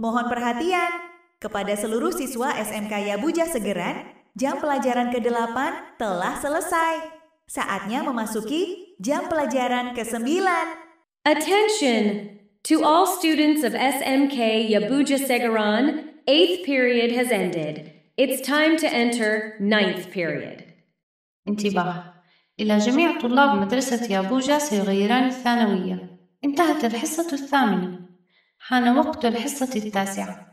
perhatian. Kepada seluruh siswa SMK Yabuja Segeran, jam pelajaran ke-8 telah selesai. Saatnya memasuki jam pelajaran ke-9. Attention! To all students of SMK Yabuja Segaran, 8th period has ended. It's time to enter 9th period. انتباه إلى جميع طلاب مدرسة يابوجا سيغيران الثانوية انتهت الحصة الثامنة حان وقت الحصة التاسعة.